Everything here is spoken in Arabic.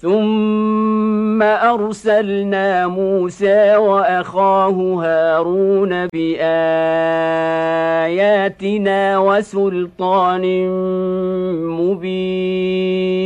ثم أرسلنا موسى وأخاه هارون بآياتنا وسلطان مبين.